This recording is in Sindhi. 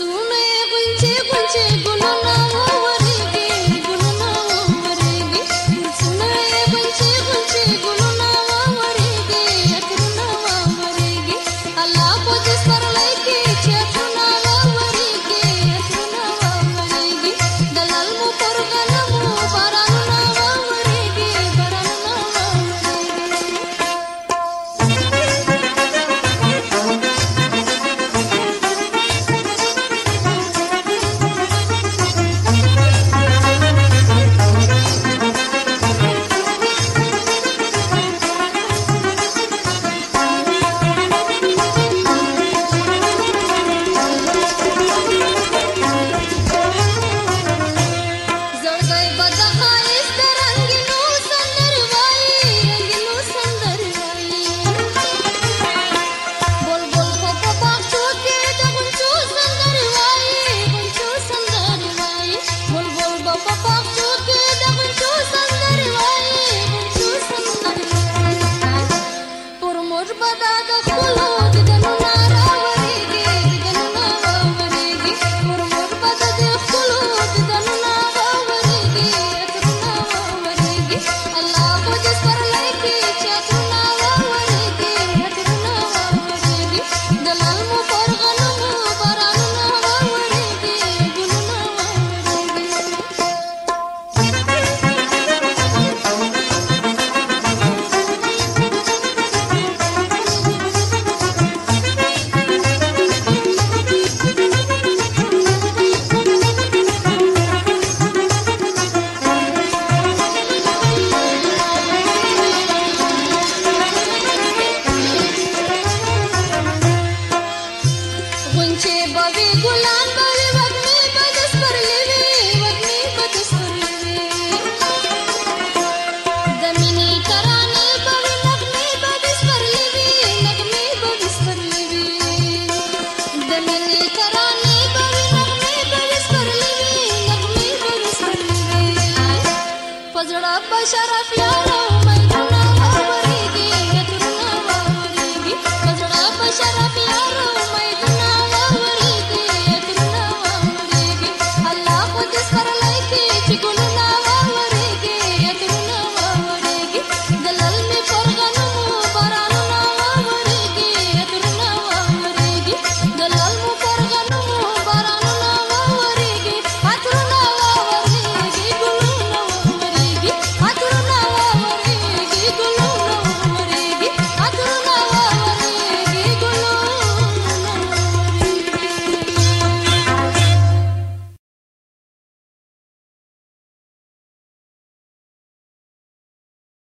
sumer شرف يا رب